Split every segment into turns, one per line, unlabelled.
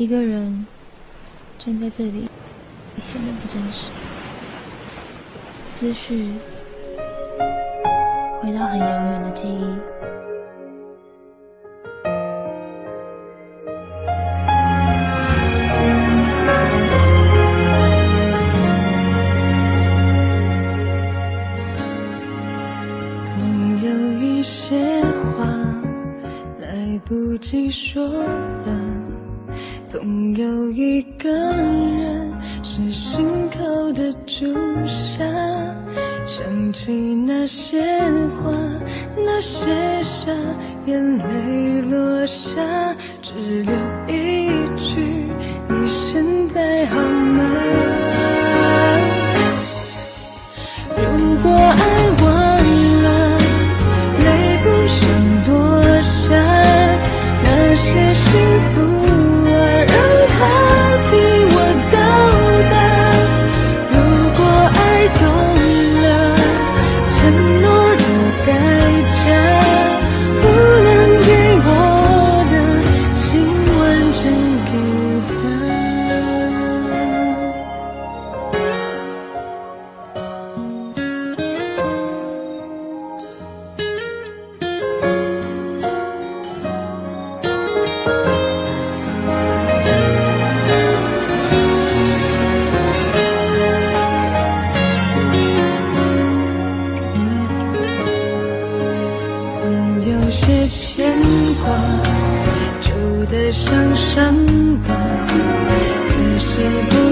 一个人站在这里，显得不真实。思绪回到很遥远的记忆。
总有一些话来不及说了。总有一个人是心口的朱砂，想起那些话，那些傻，眼泪落下，只留一句：你现在好吗？些牵挂，旧得像伤疤，越是不。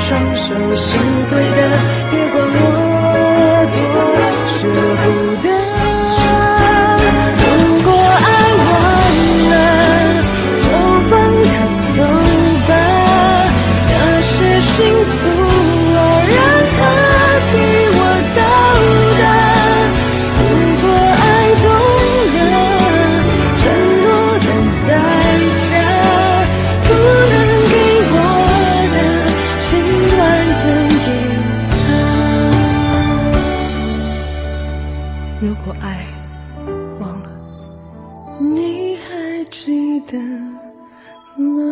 双手是对的别管记得吗？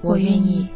我愿意。